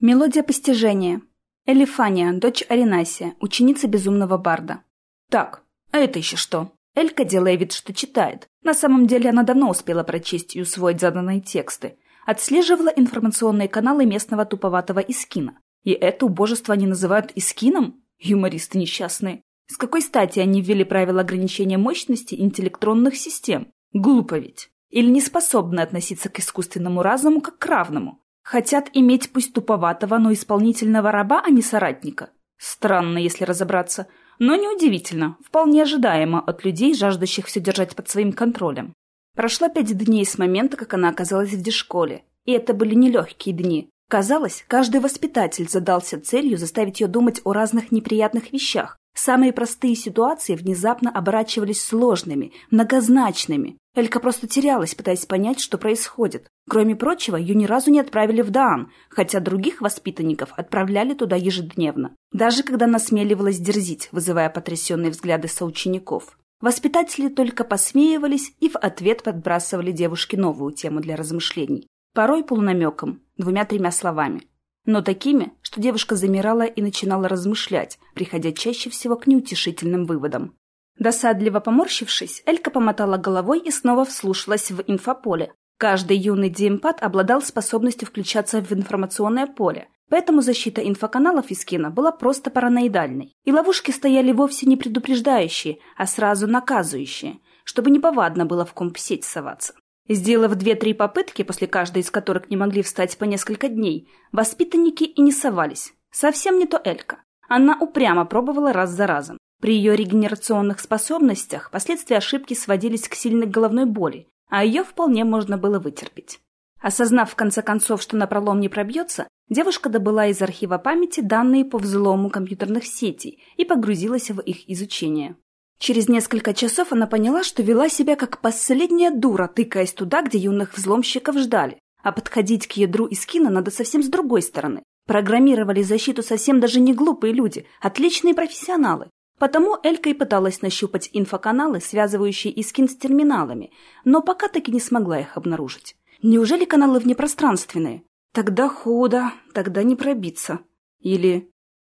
Мелодия постижения. Элифания, дочь Аринасия, ученица безумного барда. Так, а это еще что? Элька, делая вид, что читает. На самом деле она давно успела прочесть и усвоить заданные тексты. Отслеживала информационные каналы местного туповатого Искина. И это убожество они называют Искином? Юмористы несчастные. С какой стати они ввели правила ограничения мощности интеллектронных систем? Глупо ведь. Или не способны относиться к искусственному разуму как к равному? Хотят иметь пусть туповатого, но исполнительного раба, а не соратника. Странно, если разобраться. Но неудивительно, вполне ожидаемо от людей, жаждущих все держать под своим контролем. Прошло пять дней с момента, как она оказалась в дешколе. И это были нелегкие дни. Казалось, каждый воспитатель задался целью заставить ее думать о разных неприятных вещах, Самые простые ситуации внезапно оборачивались сложными, многозначными. Элька просто терялась, пытаясь понять, что происходит. Кроме прочего, ее ни разу не отправили в Даан, хотя других воспитанников отправляли туда ежедневно. Даже когда насмеливалась дерзить, вызывая потрясенные взгляды соучеников. Воспитатели только посмеивались и в ответ подбрасывали девушке новую тему для размышлений. Порой полунамеком, двумя-тремя словами но такими, что девушка замирала и начинала размышлять, приходя чаще всего к неутешительным выводам. Досадливо поморщившись, Элька помотала головой и снова вслушалась в инфополе. Каждый юный диэмпат обладал способностью включаться в информационное поле, поэтому защита инфоканалов из кино была просто параноидальной. И ловушки стояли вовсе не предупреждающие, а сразу наказывающие, чтобы неповадно было в комп сеть соваться. Сделав две-три попытки, после каждой из которых не могли встать по несколько дней, воспитанники и не совались. Совсем не то Элька. Она упрямо пробовала раз за разом. При ее регенерационных способностях последствия ошибки сводились к сильной головной боли, а ее вполне можно было вытерпеть. Осознав в конце концов, что на пролом не пробьется, девушка добыла из архива памяти данные по взлому компьютерных сетей и погрузилась в их изучение. Через несколько часов она поняла, что вела себя как последняя дура, тыкаясь туда, где юных взломщиков ждали. А подходить к ядру из кино надо совсем с другой стороны. Программировали защиту совсем даже не глупые люди, отличные профессионалы. Потому Элька и пыталась нащупать инфоканалы, связывающие Искин с терминалами, но пока таки не смогла их обнаружить. Неужели каналы внепространственные? Тогда худо, тогда не пробиться. Или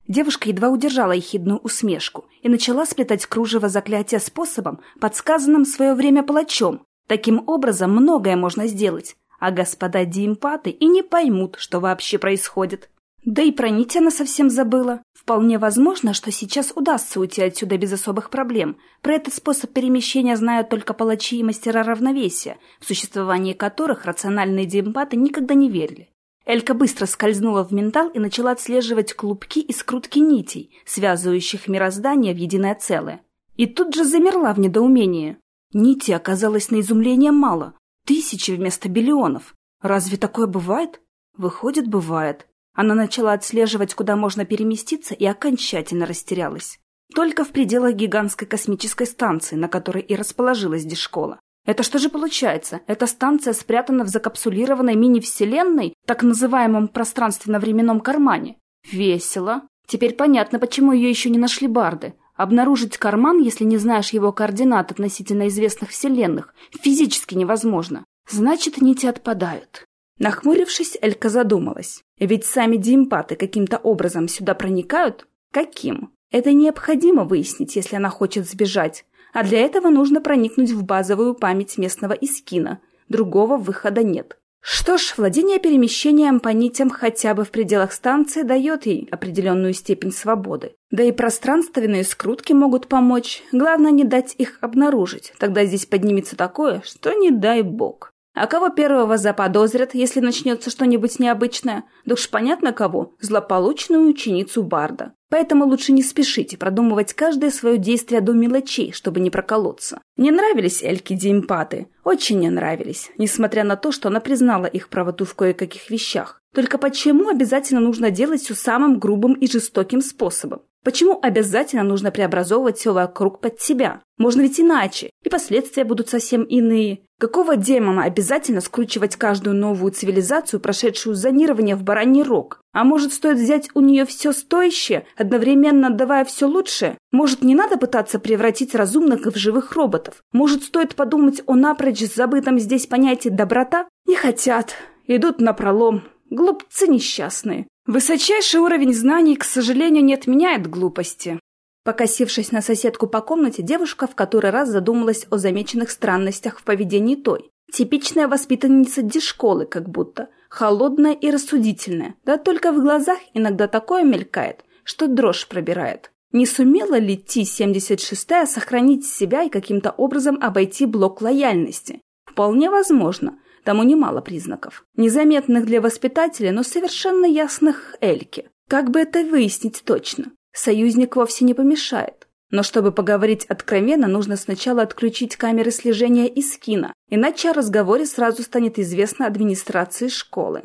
Девушка едва удержала ехидную усмешку и начала сплетать кружево заклятия способом, подсказанным в свое время палачом. Таким образом, многое можно сделать, а господа диэмпаты и не поймут, что вообще происходит. Да и про нить она совсем забыла. Вполне возможно, что сейчас удастся уйти отсюда без особых проблем. Про этот способ перемещения знают только палачи и мастера равновесия, в существовании которых рациональные диэмпаты никогда не верили. Элька быстро скользнула в ментал и начала отслеживать клубки и скрутки нитей, связывающих мироздание в единое целое. И тут же замерла в недоумении. Нити оказалось на изумление мало. Тысячи вместо биллионов. Разве такое бывает? Выходит, бывает. Она начала отслеживать, куда можно переместиться, и окончательно растерялась. Только в пределах гигантской космической станции, на которой и расположилась дешкола. Это что же получается? Эта станция спрятана в закапсулированной мини-вселенной, так называемом пространственно-временном кармане. Весело. Теперь понятно, почему ее еще не нашли барды. Обнаружить карман, если не знаешь его координат относительно известных вселенных, физически невозможно. Значит, нити отпадают. Нахмурившись, Элька задумалась. Ведь сами диэмпаты каким-то образом сюда проникают? Каким? Это необходимо выяснить, если она хочет сбежать а для этого нужно проникнуть в базовую память местного Искина. Другого выхода нет. Что ж, владение перемещением по нитям хотя бы в пределах станции дает ей определенную степень свободы. Да и пространственные скрутки могут помочь. Главное не дать их обнаружить. Тогда здесь поднимется такое, что не дай бог. А кого первого заподозрят, если начнется что-нибудь необычное? Да уж понятно кого. Злополучную ученицу Барда. Поэтому лучше не спешите продумывать каждое свое действие до мелочей, чтобы не проколоться. Не нравились Эльке Димпаты? Очень не нравились, несмотря на то, что она признала их правоту в кое-каких вещах. Только почему обязательно нужно делать все самым грубым и жестоким способом? Почему обязательно нужно преобразовывать все вокруг под себя? Можно ведь иначе, и последствия будут совсем иные. Какого демона обязательно скручивать каждую новую цивилизацию, прошедшую зонирование в бараний рог? А может, стоит взять у нее все стоящее, одновременно отдавая все лучшее? Может, не надо пытаться превратить разумных в живых роботов? Может, стоит подумать о напрочь забытом здесь понятии «доброта»? Не хотят, идут на пролом. Глупцы несчастные. Высочайший уровень знаний, к сожалению, не отменяет глупости. Покосившись на соседку по комнате, девушка в который раз задумалась о замеченных странностях в поведении той. Типичная воспитанница дешколы как будто, холодная и рассудительная, да только в глазах иногда такое мелькает, что дрожь пробирает. Не сумела ли Ти-76 сохранить себя и каким-то образом обойти блок лояльности? Вполне возможно, тому немало признаков. Незаметных для воспитателя, но совершенно ясных Эльке. Как бы это выяснить точно? Союзник вовсе не помешает. Но чтобы поговорить откровенно, нужно сначала отключить камеры слежения из кино, иначе о разговоре сразу станет известно администрации школы.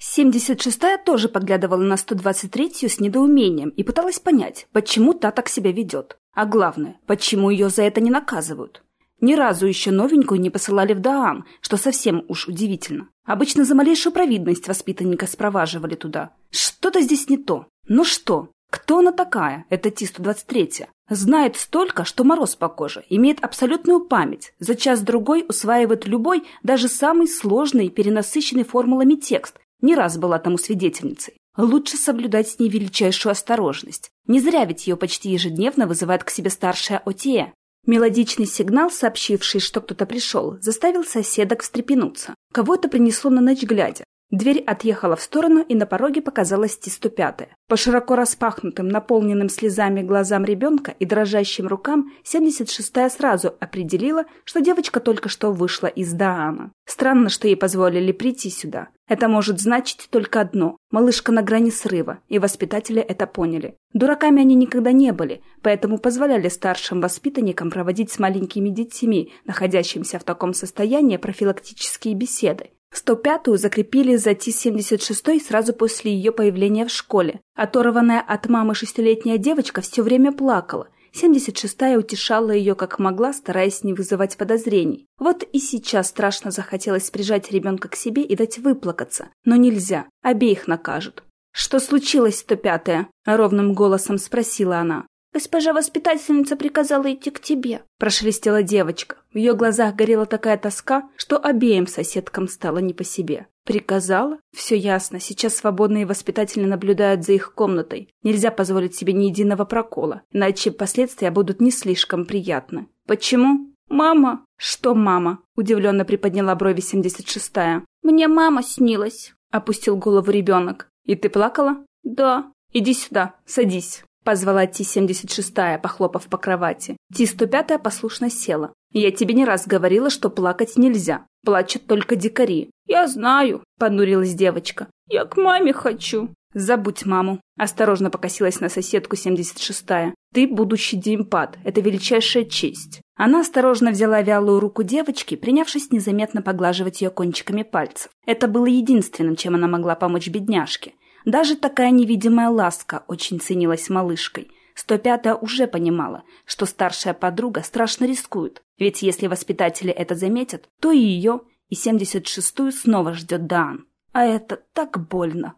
76-я тоже поглядывала на 123-ю с недоумением и пыталась понять, почему та так себя ведет. А главное, почему ее за это не наказывают. Ни разу еще новенькую не посылали в Даам, что совсем уж удивительно. Обычно за малейшую провидность воспитанника спроваживали туда. Что-то здесь не то. Ну что? Кто она такая, эта Ти-123? Знает столько, что мороз по коже, имеет абсолютную память, за час-другой усваивает любой, даже самый сложный перенасыщенный формулами текст. Не раз была тому свидетельницей. Лучше соблюдать с ней величайшую осторожность. Не зря ведь ее почти ежедневно вызывает к себе старшая ОТЕ. Мелодичный сигнал, сообщивший, что кто-то пришел, заставил соседок встрепенуться. Кого-то принесло на ночь глядя. Дверь отъехала в сторону, и на пороге показалась Ти-105. По широко распахнутым, наполненным слезами глазам ребенка и дрожащим рукам 76-я сразу определила, что девочка только что вышла из Даама. Странно, что ей позволили прийти сюда. Это может значить только одно – малышка на грани срыва, и воспитатели это поняли. Дураками они никогда не были, поэтому позволяли старшим воспитанникам проводить с маленькими детьми, находящимися в таком состоянии, профилактические беседы. 105-ю закрепили за Ти-76 сразу после ее появления в школе. Оторванная от мамы шестилетняя девочка все время плакала. 76-я утешала ее как могла, стараясь не вызывать подозрений. Вот и сейчас страшно захотелось прижать ребенка к себе и дать выплакаться. Но нельзя, обеих накажут. «Что случилось, 105-я?» — ровным голосом спросила она. «Госпожа воспитательница приказала идти к тебе», — прошелестела девочка. В ее глазах горела такая тоска, что обеим соседкам стало не по себе. «Приказала? Все ясно. Сейчас свободные воспитатели наблюдают за их комнатой. Нельзя позволить себе ни единого прокола, иначе последствия будут не слишком приятны. Почему?» «Мама!» «Что мама?» — удивленно приподняла брови 76-я. «Мне мама снилась», — опустил голову ребенок. «И ты плакала?» «Да». «Иди сюда, садись». Позвала Ти-76, похлопав по кровати. Ти-105 послушно села. «Я тебе не раз говорила, что плакать нельзя. Плачут только дикари». «Я знаю», — понурилась девочка. «Я к маме хочу». «Забудь маму», — осторожно покосилась на соседку 76-я. «Ты будущий демпад. Это величайшая честь». Она осторожно взяла вялую руку девочки, принявшись незаметно поглаживать ее кончиками пальцев. Это было единственным, чем она могла помочь бедняжке. Даже такая невидимая ласка очень ценилась малышкой. 105-я уже понимала, что старшая подруга страшно рискует, ведь если воспитатели это заметят, то и ее, и 76-ю снова ждет Даан. А это так больно.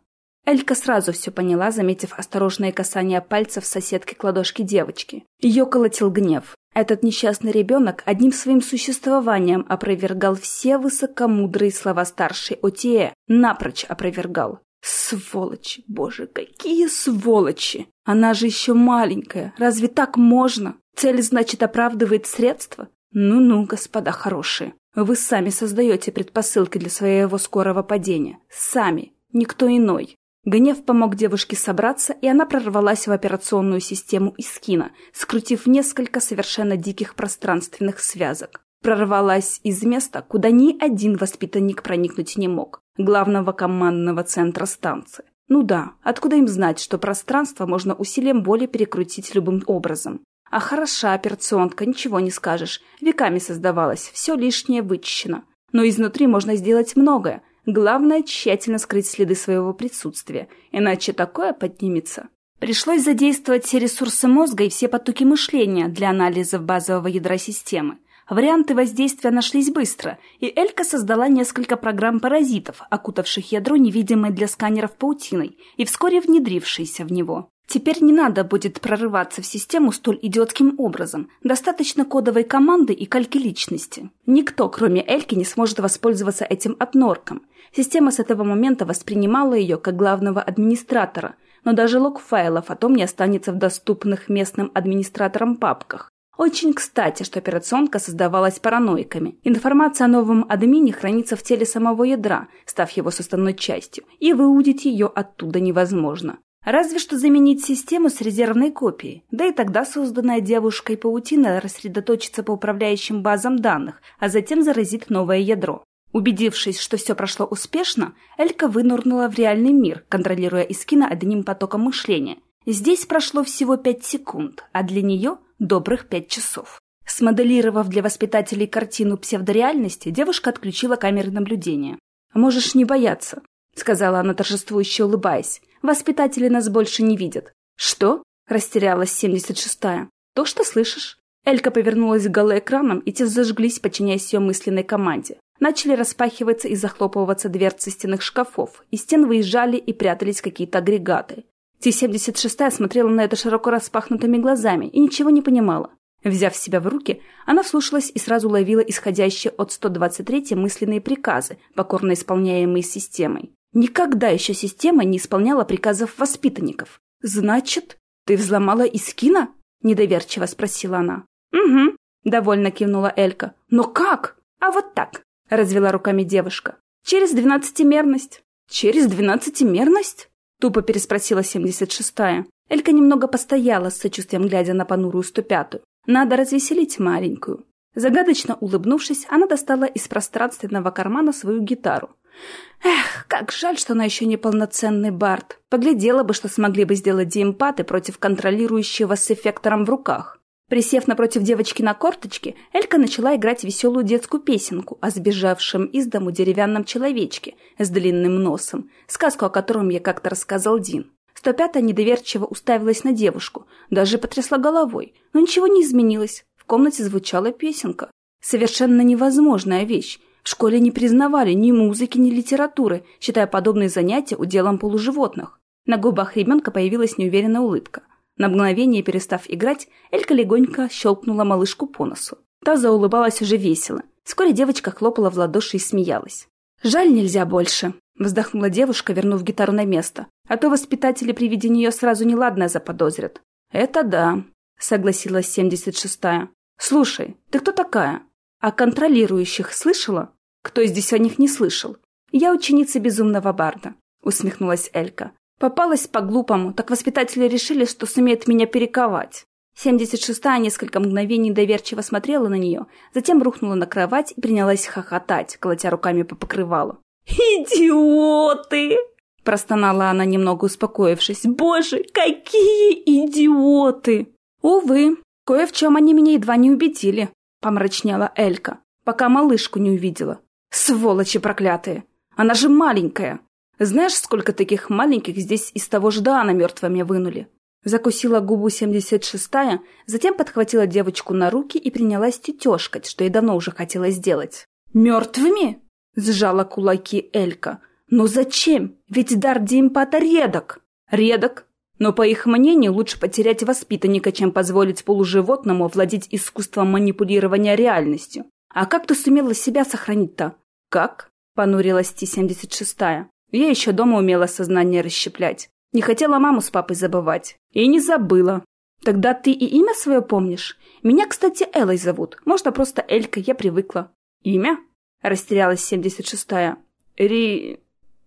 Элька сразу все поняла, заметив осторожное касание пальцев соседки к ладошке девочки. Ее колотил гнев. Этот несчастный ребенок одним своим существованием опровергал все высокомудрые слова старшей Отие, напрочь опровергал. Сволочи, боже, какие сволочи! Она же еще маленькая, разве так можно? Цель, значит, оправдывает средства? Ну-ну, господа хорошие, вы сами создаете предпосылки для своего скорого падения. Сами, никто иной. Гнев помог девушке собраться, и она прорвалась в операционную систему Искина, скрутив несколько совершенно диких пространственных связок. Прорвалась из места, куда ни один воспитанник проникнуть не мог главного командного центра станции. Ну да, откуда им знать, что пространство можно усилием боли перекрутить любым образом? А хороша операционка, ничего не скажешь. Веками создавалась, все лишнее вычищено. Но изнутри можно сделать многое. Главное, тщательно скрыть следы своего присутствия, иначе такое поднимется. Пришлось задействовать все ресурсы мозга и все потоки мышления для анализа базового ядра системы. Варианты воздействия нашлись быстро, и Элька создала несколько программ-паразитов, окутавших ядро невидимой для сканеров паутиной и вскоре внедрившейся в него. Теперь не надо будет прорываться в систему столь идиотским образом. Достаточно кодовой команды и кальки личности. Никто, кроме Эльки, не сможет воспользоваться этим отнорком. Система с этого момента воспринимала ее как главного администратора, но даже лог файлов о том не останется в доступных местным администраторам папках. Очень кстати, что операционка создавалась параноиками. Информация о новом админе хранится в теле самого ядра, став его составной частью, и выудить ее оттуда невозможно. Разве что заменить систему с резервной копией, да и тогда созданная девушкой паутина рассредоточится по управляющим базам данных, а затем заразит новое ядро. Убедившись, что все прошло успешно, Элька вынурнула в реальный мир, контролируя Искина одним потоком мышления. Здесь прошло всего пять секунд, а для нее – добрых пять часов. Смоделировав для воспитателей картину псевдореальности, девушка отключила камеры наблюдения. «Можешь не бояться», — сказала она торжествующе улыбаясь. Воспитатели нас больше не видят. Что? Растерялась 76-я. То, что слышишь. Элька повернулась к голоэкранам, и те зажглись, подчиняясь ее мысленной команде. Начали распахиваться и захлопываться дверцы стенных шкафов. Из стен выезжали и прятались какие-то агрегаты. Ти-76 смотрела на это широко распахнутыми глазами и ничего не понимала. Взяв себя в руки, она вслушалась и сразу ловила исходящие от 123 мысленные приказы, покорно исполняемые системой. Никогда еще система не исполняла приказов воспитанников. «Значит, ты взломала Искина?» – недоверчиво спросила она. «Угу», – довольно кивнула Элька. «Но как?» «А вот так», – развела руками девушка. «Через двенадцатимерность». «Через двенадцатимерность?» – тупо переспросила семьдесят шестая. Элька немного постояла с сочувствием, глядя на понурую сто пятую. «Надо развеселить маленькую». Загадочно улыбнувшись, она достала из пространственного кармана свою гитару. Эх, как жаль, что она еще не полноценный Барт. Поглядела бы, что смогли бы сделать диэмпаты против контролирующего с эффектором в руках. Присев напротив девочки на корточке, Элька начала играть веселую детскую песенку о сбежавшем из дому деревянном человечке с длинным носом, сказку о котором я как-то рассказал Дин. 105-я недоверчиво уставилась на девушку, даже потрясла головой, но ничего не изменилось. В комнате звучала песенка. Совершенно невозможная вещь. В школе не признавали ни музыки, ни литературы, считая подобные занятия уделом полуживотных. На губах ребенка появилась неуверенная улыбка. На мгновение перестав играть, Элька легонько щелкнула малышку по носу. Та заулыбалась уже весело. Вскоре девочка хлопала в ладоши и смеялась. «Жаль, нельзя больше», — вздохнула девушка, вернув гитару на место. «А то воспитатели при виде нее сразу неладное заподозрят». «Это да», — согласилась семьдесят шестая. «Слушай, ты кто такая? А контролирующих слышала?» Кто здесь о них не слышал? Я ученица безумного барда, усмехнулась Элька. Попалась по-глупому, так воспитатели решили, что сумеют меня перековать. Семьдесят шестая несколько мгновений доверчиво смотрела на нее, затем рухнула на кровать и принялась хохотать, колотя руками по покрывалу. «Идиоты!» – простонала она, немного успокоившись. «Боже, какие идиоты!» «Увы, кое в чем они меня едва не убедили», – помрачнела Элька, пока малышку не увидела. Сволочи проклятые! Она же маленькая! Знаешь, сколько таких маленьких здесь из того ждана мертвыми вынули? Закусила губу 76-я, затем подхватила девочку на руки и принялась тетешкать, что ей давно уже хотела сделать. «Мертвыми?» – сжала кулаки Элька. «Но зачем? Ведь дар Димпата редок!» «Редок? Но, по их мнению, лучше потерять воспитанника, чем позволить полуживотному владеть искусством манипулирования реальностью. А как ты сумела себя сохранить-то? Как? Понурилась Ти-76. Я еще дома умела сознание расщеплять. Не хотела маму с папой забывать. И не забыла. Тогда ты и имя свое помнишь? Меня, кстати, Элой зовут. Можно просто Элька, я привыкла. Имя? Растерялась 76-я. Ри...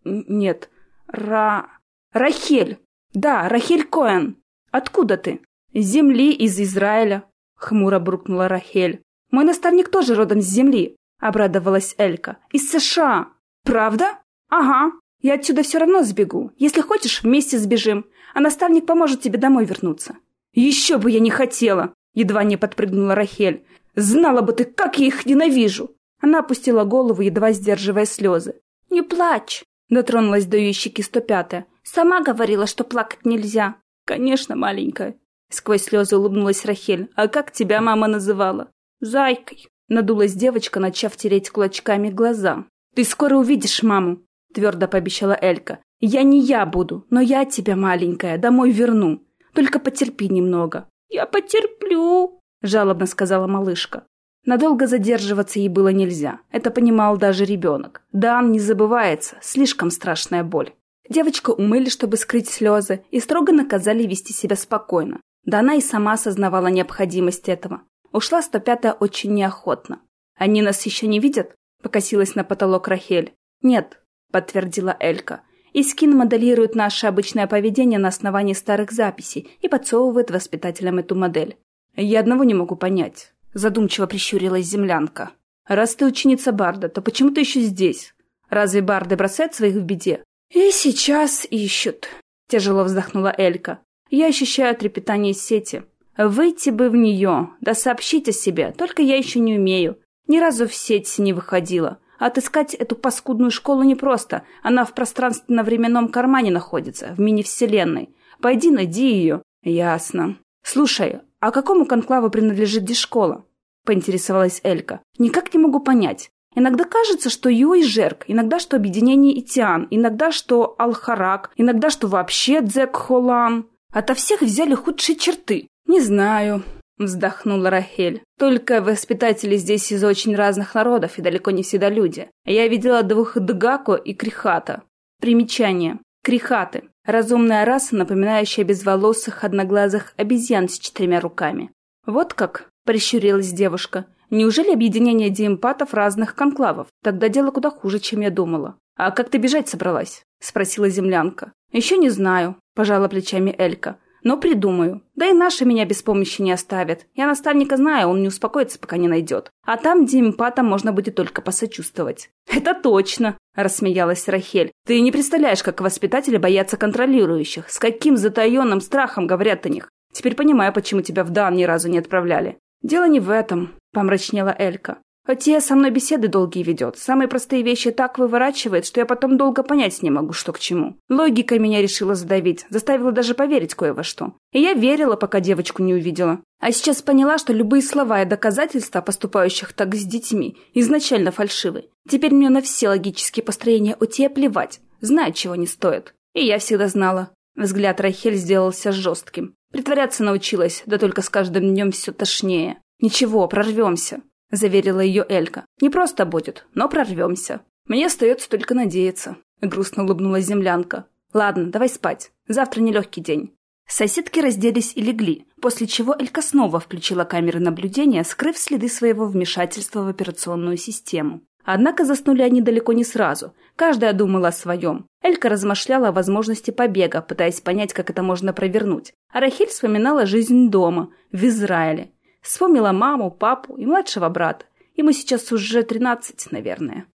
Нет. Ра... Рахель. Да, Рахель Коэн. Откуда ты? С земли, из Израиля. Хмуро буркнула Рахель. Мой наставник тоже родом с земли, обрадовалась Элька. Из США. Правда? Ага. Я отсюда все равно сбегу. Если хочешь, вместе сбежим, а наставник поможет тебе домой вернуться. Еще бы я не хотела, едва не подпрыгнула Рахель. Знала бы ты, как я их ненавижу. Она опустила голову, едва сдерживая слезы. «Не плачь!» — дотронулась до ее щеки сто пятая. «Сама говорила, что плакать нельзя». «Конечно, маленькая!» Сквозь слезы улыбнулась Рахель. «А как тебя мама называла?» «Зайкой!» — надулась девочка, начав тереть кулачками глаза. «Ты скоро увидишь маму!» — твердо пообещала Элька. «Я не я буду, но я тебя, маленькая, домой верну. Только потерпи немного». «Я потерплю», — жалобно сказала малышка. Надолго задерживаться ей было нельзя. Это понимал даже ребенок. Дан не забывается. Слишком страшная боль. Девочку умыли, чтобы скрыть слезы, и строго наказали вести себя спокойно. Да она и сама осознавала необходимость этого. Ушла 105-я очень неохотно. «Они нас еще не видят?» – покосилась на потолок Рахель. «Нет», – подтвердила Элька. Искин моделирует наше обычное поведение на основании старых записей и подсовывает воспитателям эту модель. Я одного не могу понять. Задумчиво прищурилась землянка. «Раз ты ученица Барда, то почему ты еще здесь? Разве Барды бросают своих в беде?» «И сейчас ищут», — тяжело вздохнула Элька. «Я ощущаю трепетание сети. Выйти бы в нее, да сообщить о себе, только я еще не умею. Ни разу в сеть не выходила. Отыскать эту паскудную школу непросто. Она в пространственно-временном кармане находится, в мини-вселенной. Пойди найди ее». «Ясно. Слушай, «А какому конклаву принадлежит Дишкола?» — поинтересовалась Элька. «Никак не могу понять. Иногда кажется, что Ю и Жерк, иногда, что объединение Итиан, иногда, что Алхарак, иногда, что вообще Дзек Холам. Ото всех взяли худшие черты. Не знаю, вздохнула Рахель. Только воспитатели здесь из очень разных народов и далеко не всегда люди. Я видела двух Дгако и Крихата. Примечание. Крихаты. Разумная раса, напоминающая безволосых, одноглазых обезьян с четырьмя руками. «Вот как?» – прищурилась девушка. «Неужели объединение диэмпатов разных конклавов? Тогда дело куда хуже, чем я думала». «А как ты бежать собралась?» – спросила землянка. «Еще не знаю», – пожала плечами Элька. Но придумаю. Да и наши меня без помощи не оставят. Я наставника знаю, он не успокоится, пока не найдет. А там Димпатам можно будет только посочувствовать. Это точно, рассмеялась Рахель. Ты не представляешь, как воспитатели боятся контролирующих. С каким затаенным страхом говорят о них. Теперь понимаю, почему тебя в Дан ни разу не отправляли. Дело не в этом, помрачнела Элька. Хотя со мной беседы долгие ведет. Самые простые вещи так выворачивает, что я потом долго понять не могу, что к чему. Логика меня решила задавить, заставила даже поверить кое во что. И я верила, пока девочку не увидела. А сейчас поняла, что любые слова и доказательства, поступающих так с детьми, изначально фальшивы. Теперь мне на все логические построения у тебя плевать. Знаю, чего не стоит. И я всегда знала. Взгляд Рахель сделался жестким. Притворяться научилась, да только с каждым днем все тошнее. Ничего, прорвемся заверила ее Элька. «Не просто будет, но прорвемся. Мне остается только надеяться», — грустно улыбнулась землянка. «Ладно, давай спать. Завтра нелегкий день». Соседки разделись и легли, после чего Элька снова включила камеры наблюдения, скрыв следы своего вмешательства в операционную систему. Однако заснули они далеко не сразу. Каждая думала о своем. Элька размышляла о возможности побега, пытаясь понять, как это можно провернуть. А Рахиль вспоминала жизнь дома, в Израиле. Вспомнила маму, папу и младшего брата. Ему сейчас уже тринадцать, наверное.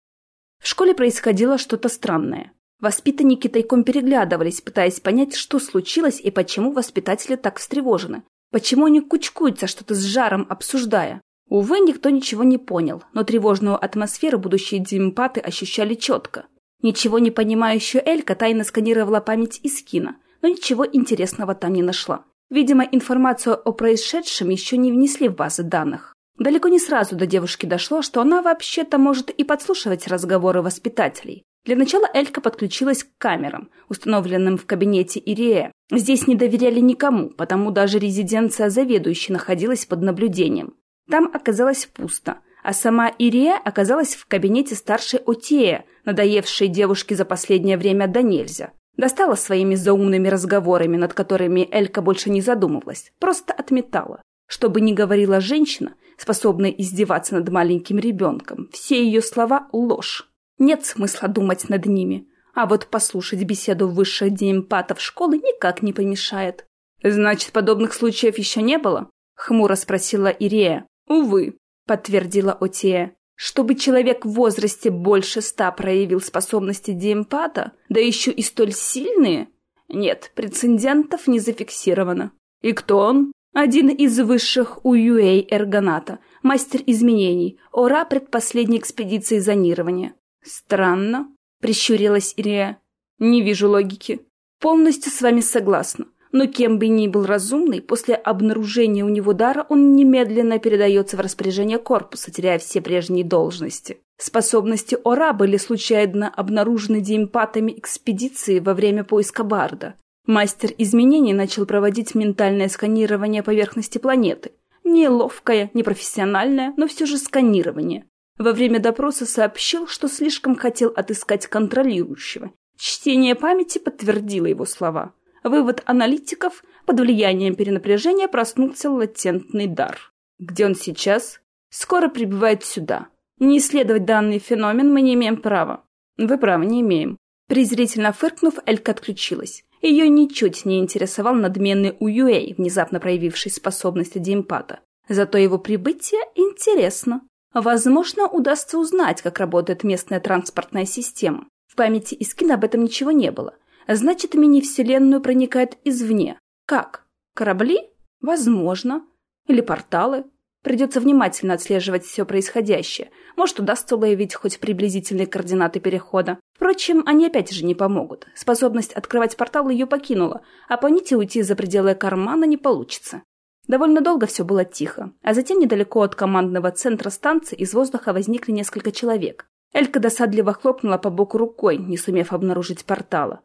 В школе происходило что-то странное. Воспитанники тайком переглядывались, пытаясь понять, что случилось и почему воспитатели так встревожены. Почему они кучкуются, что-то с жаром обсуждая. Увы, никто ничего не понял, но тревожную атмосферу будущие димпаты ощущали четко. Ничего не понимающая Элька тайно сканировала память из кино, но ничего интересного там не нашла. Видимо, информацию о происшедшем еще не внесли в базы данных. Далеко не сразу до девушки дошло, что она вообще-то может и подслушивать разговоры воспитателей. Для начала Элька подключилась к камерам, установленным в кабинете Ирия. Здесь не доверяли никому, потому даже резиденция заведующей находилась под наблюдением. Там оказалось пусто, а сама Ирия оказалась в кабинете старшей Отея, надоевшей девушке за последнее время до нельзя. Достала своими заумными разговорами, над которыми Элька больше не задумывалась, просто отметала. Что бы ни говорила женщина, способная издеваться над маленьким ребенком, все ее слова – ложь. Нет смысла думать над ними. А вот послушать беседу высших деэмпатов школы никак не помешает. «Значит, подобных случаев еще не было?» – хмуро спросила Ирея. «Увы», – подтвердила Отея. Чтобы человек в возрасте больше ста проявил способности диэмпата, да еще и столь сильные? Нет, прецедентов не зафиксировано. И кто он? Один из высших Уюэй Эргоната, мастер изменений, ора предпоследней экспедиции зонирования. Странно, прищурилась Ирия. Не вижу логики. Полностью с вами согласна. Но кем бы ни был разумный, после обнаружения у него дара он немедленно передается в распоряжение корпуса, теряя все прежние должности. Способности Ора были случайно обнаружены диэмпатами экспедиции во время поиска Барда. Мастер изменений начал проводить ментальное сканирование поверхности планеты. Неловкое, непрофессиональное, но все же сканирование. Во время допроса сообщил, что слишком хотел отыскать контролирующего. Чтение памяти подтвердило его слова. Вывод аналитиков – под влиянием перенапряжения проснулся латентный дар. Где он сейчас? Скоро прибывает сюда. Не исследовать данный феномен мы не имеем права. Вы права, не имеем. Презрительно фыркнув, Элька отключилась. Ее ничуть не интересовал надменный Уюэй, внезапно проявивший способность демпата. Зато его прибытие интересно. Возможно, удастся узнать, как работает местная транспортная система. В памяти Искина об этом ничего не было. Значит, мини-вселенную проникает извне. Как? Корабли? Возможно. Или порталы? Придется внимательно отслеживать все происходящее. Может, удастся уловить хоть приблизительные координаты перехода. Впрочем, они опять же не помогут. Способность открывать портал ее покинула, а по нити уйти за пределы кармана не получится. Довольно долго все было тихо, а затем недалеко от командного центра станции из воздуха возникли несколько человек. Элька досадливо хлопнула по боку рукой, не сумев обнаружить портала.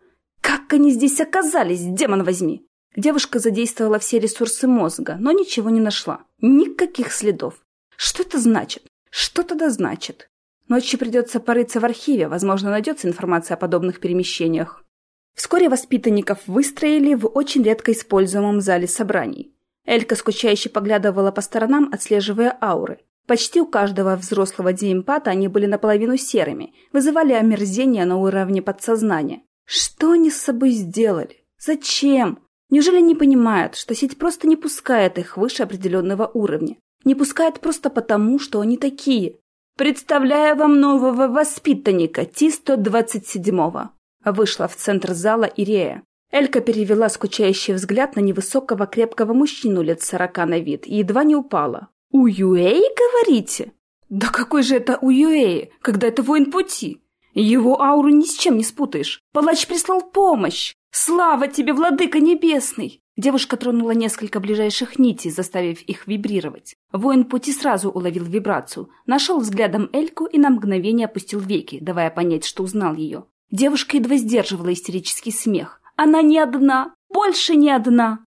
«Как они здесь оказались, демон возьми!» Девушка задействовала все ресурсы мозга, но ничего не нашла. Никаких следов. Что это значит? Что тогда значит? Ночью придется порыться в архиве, возможно, найдется информация о подобных перемещениях. Вскоре воспитанников выстроили в очень редко используемом зале собраний. Элька скучающе поглядывала по сторонам, отслеживая ауры. Почти у каждого взрослого диэмпата они были наполовину серыми, вызывали омерзение на уровне подсознания. Что они с собой сделали? Зачем? Неужели не понимают, что сеть просто не пускает их выше определенного уровня? Не пускает просто потому, что они такие. Представляю вам нового воспитанника Ти-127-го. Вышла в центр зала Ирея. Элька перевела скучающий взгляд на невысокого крепкого мужчину лет сорока на вид и едва не упала. «Уюэй, говорите?» «Да какой же это Уюэй, когда это воин пути? Его ауру ни с чем не спутаешь. Палач прислал помощь. «Слава тебе, владыка небесный!» Девушка тронула несколько ближайших нитей, заставив их вибрировать. Воин пути сразу уловил вибрацию, нашел взглядом Эльку и на мгновение опустил веки, давая понять, что узнал ее. Девушка едва сдерживала истерический смех. «Она не одна! Больше не одна!»